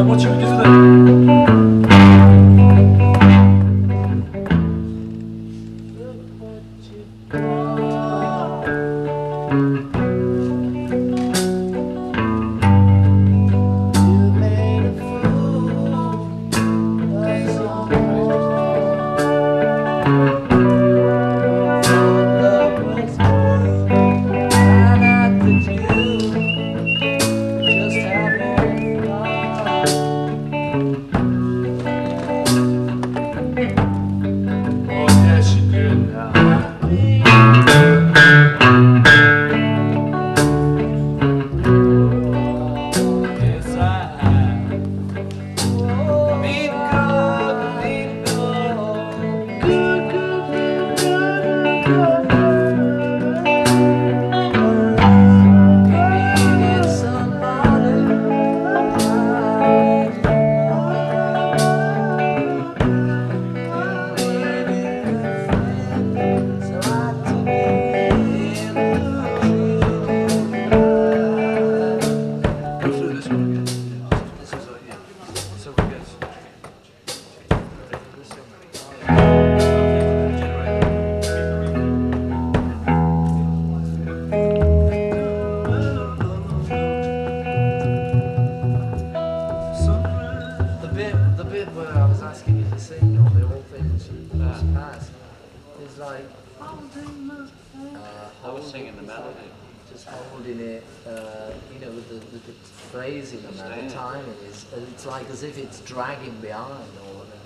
I want to do. bit where I was asking you to sing on the old thing that you uh, just passed is like. Uh, I was singing the melody. Just holding it, uh, you know, with the, with the phrasing and the timing. It's, it's like as if it's dragging behind all of it.